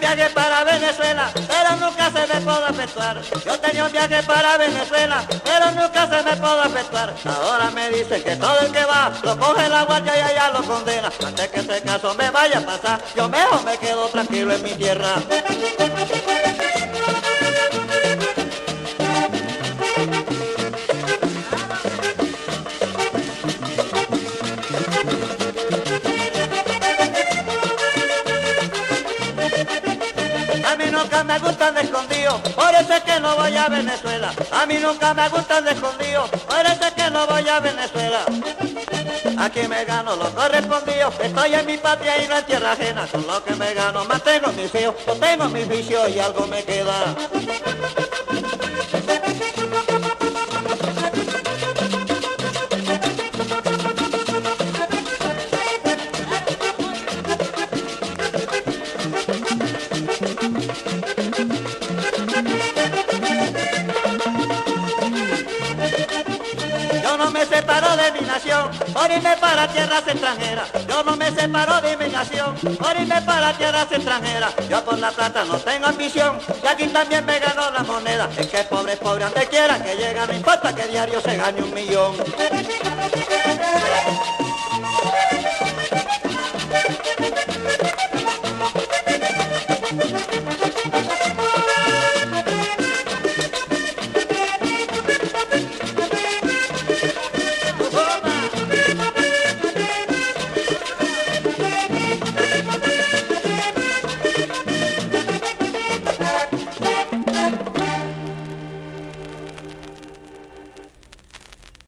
viaje para Venezuela, pero nunca se me pudo efectuar. Yo tenía un viaje para Venezuela, pero nunca se me pudo efectuar. Ahora me dicen que todo el que va lo coge la guardia y allá lo condena. Antes que ese caso me vaya a pasar, yo mejor me quedo tranquilo en mi tierra. A mí nunca me gustan de escondido, por eso es que no voy a Venezuela. A mí nunca me gustan de escondido, por eso es que no voy a Venezuela. Aquí me gano lo correspondido, estoy en mi patria y no en tierra ajena. Con lo que me gano mantengo mis hijos, tengo mis vicios y algo me queda. Yo no me separo de mi nación por irme para tierras extranjeras. Yo no me separo de mi nación por irme para tierras extranjeras. Yo por la plata no tengo ambición y aquí también me ganó la moneda. Es que pobre es pobre donde quiera que llega, no importa que diario se gane un millón.